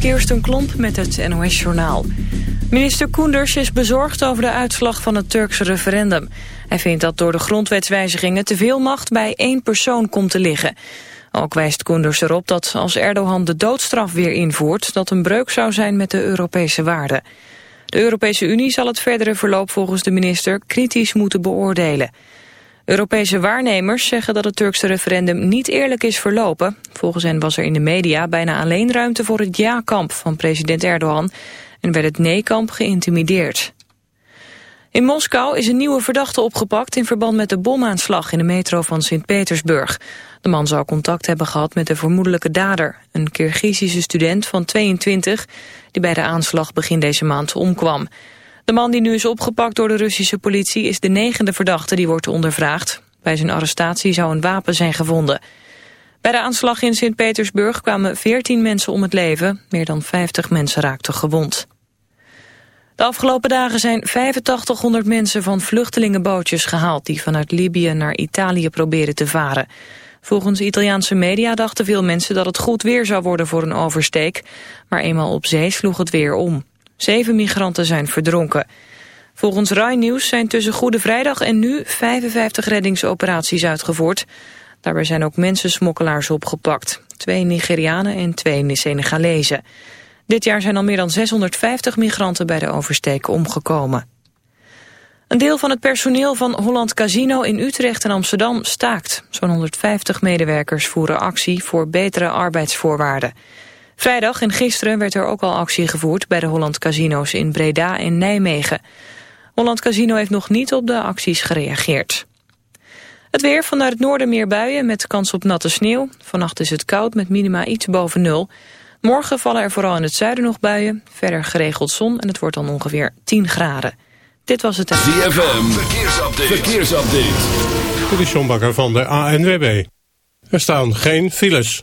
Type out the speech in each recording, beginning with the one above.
Kirsten Klomp met het NOS-journaal. Minister Koenders is bezorgd over de uitslag van het Turkse referendum. Hij vindt dat door de grondwetswijzigingen te veel macht bij één persoon komt te liggen. Ook wijst Koenders erop dat als Erdogan de doodstraf weer invoert... dat een breuk zou zijn met de Europese waarden. De Europese Unie zal het verdere verloop volgens de minister kritisch moeten beoordelen. Europese waarnemers zeggen dat het Turkse referendum niet eerlijk is verlopen. Volgens hen was er in de media bijna alleen ruimte voor het ja-kamp van president Erdogan... en werd het nee-kamp geïntimideerd. In Moskou is een nieuwe verdachte opgepakt in verband met de bomaanslag in de metro van Sint-Petersburg. De man zou contact hebben gehad met de vermoedelijke dader, een Kirgizische student van 22 die bij de aanslag begin deze maand omkwam. De man die nu is opgepakt door de Russische politie is de negende verdachte die wordt ondervraagd. Bij zijn arrestatie zou een wapen zijn gevonden. Bij de aanslag in Sint-Petersburg kwamen 14 mensen om het leven. Meer dan 50 mensen raakten gewond. De afgelopen dagen zijn 8500 mensen van vluchtelingenbootjes gehaald... die vanuit Libië naar Italië proberen te varen. Volgens Italiaanse media dachten veel mensen dat het goed weer zou worden voor een oversteek. Maar eenmaal op zee sloeg het weer om. Zeven migranten zijn verdronken. Volgens Rai Nieuws zijn tussen Goede Vrijdag en nu 55 reddingsoperaties uitgevoerd. Daarbij zijn ook mensensmokkelaars opgepakt. Twee Nigerianen en twee Senegalezen. Dit jaar zijn al meer dan 650 migranten bij de oversteek omgekomen. Een deel van het personeel van Holland Casino in Utrecht en Amsterdam staakt. Zo'n 150 medewerkers voeren actie voor betere arbeidsvoorwaarden. Vrijdag en gisteren werd er ook al actie gevoerd bij de Holland Casino's in Breda en Nijmegen. Holland Casino heeft nog niet op de acties gereageerd. Het weer vanuit het noorden meer buien met kans op natte sneeuw. Vannacht is het koud met minima iets boven nul. Morgen vallen er vooral in het zuiden nog buien. Verder geregeld zon en het wordt dan ongeveer 10 graden. Dit was het... ZFM, verkeersupdate. verkeersupdate. De Sjombakker van de ANWB. Er staan geen files.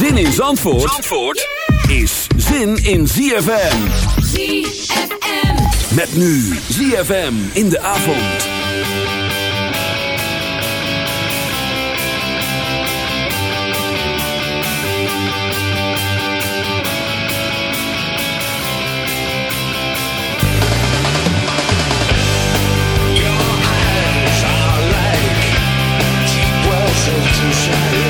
Zin in Zandvoort, Zandvoort is zin in ZFM. ZFM. Met nu ZFM in de avond. You were single, so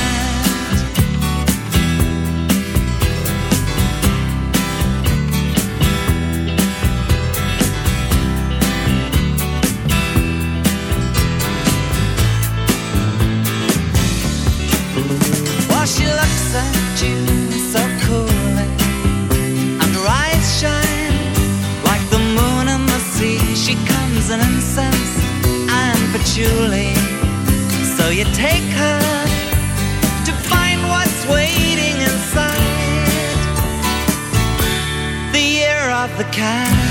The cat.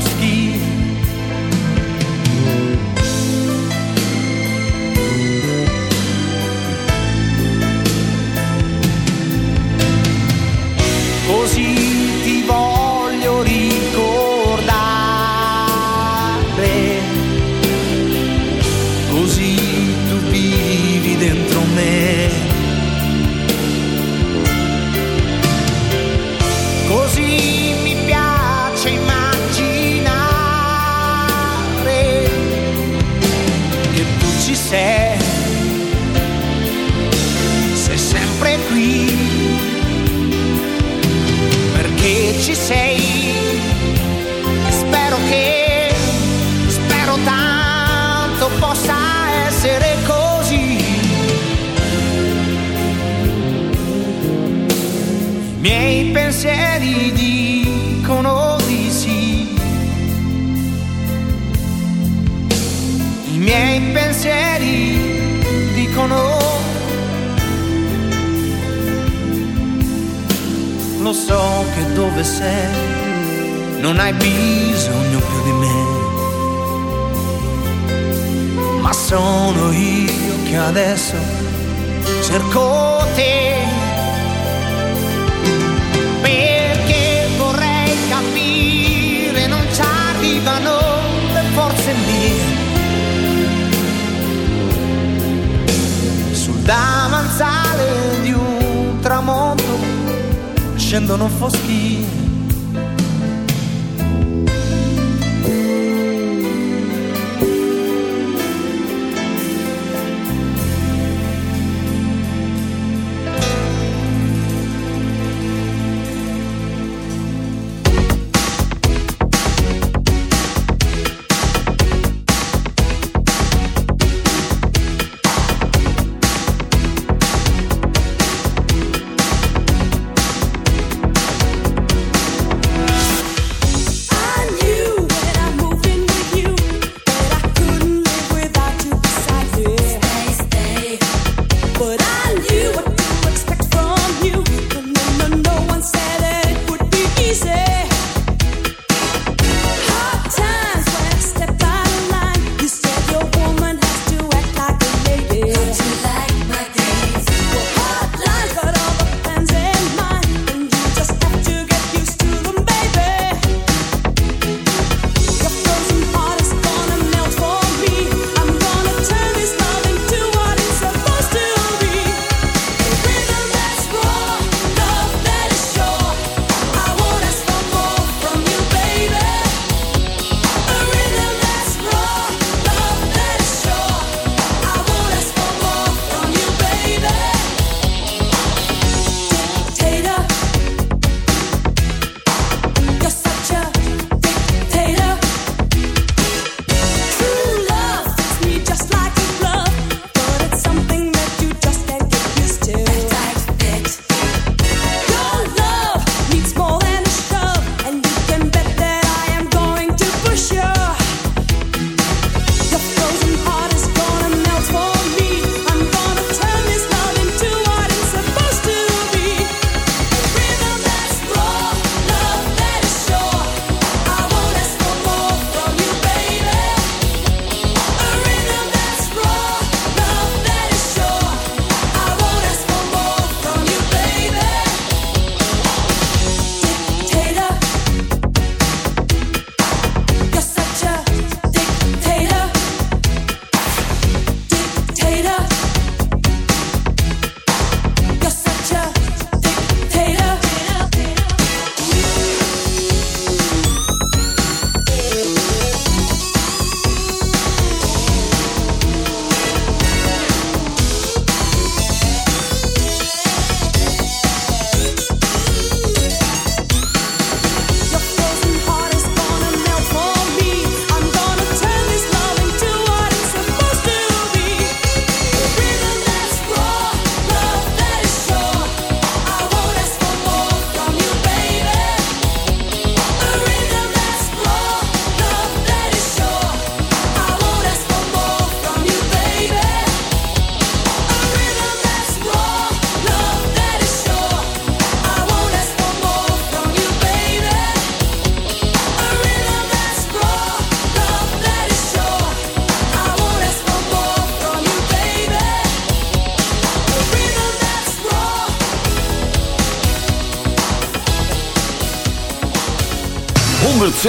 gridano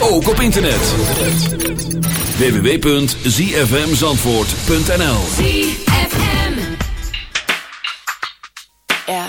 Ook op internet. www.zfmzandvoort.nl ZFM. Yeah,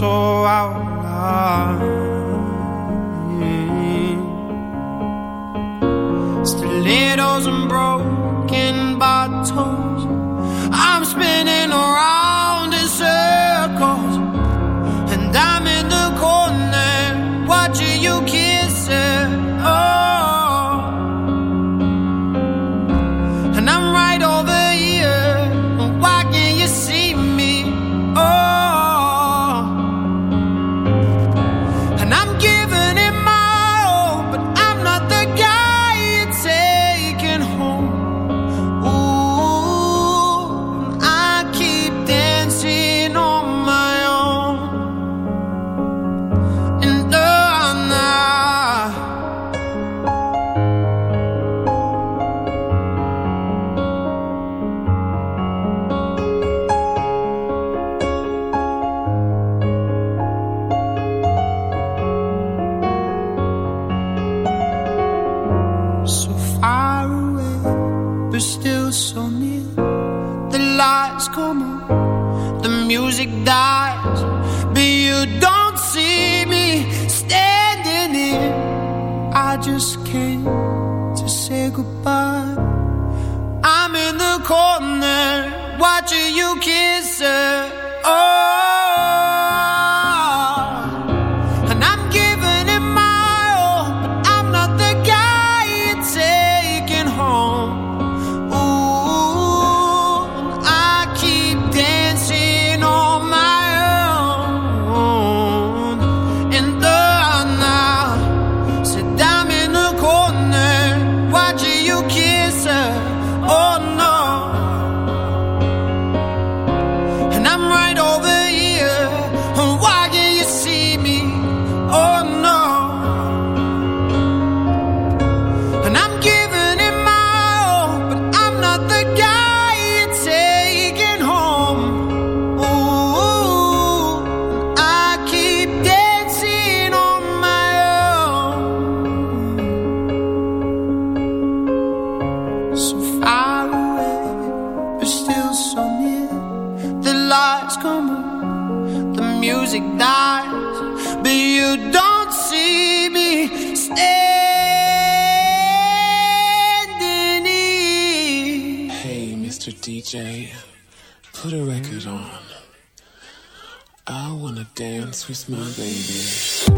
corazón. Christmas, baby.